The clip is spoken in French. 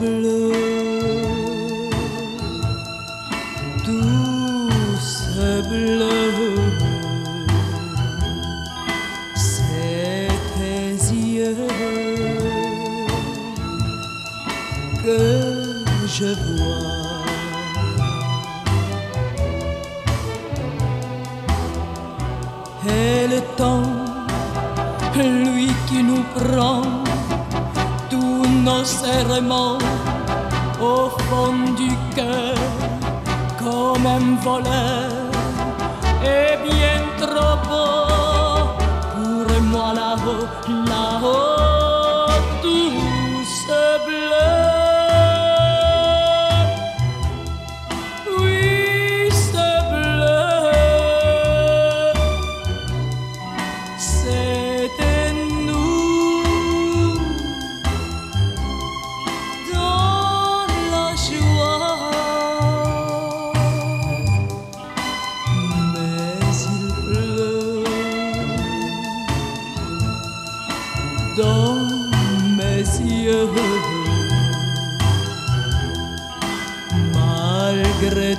bleu, tout ce bleu, c'est tes yeux que je vois. Et le temps, lui qui nous prend nos serrements au fond du cœur comme un voleur. Et bien trop beau pour moi là-haut, là-haut, dans mes yeux. Malgré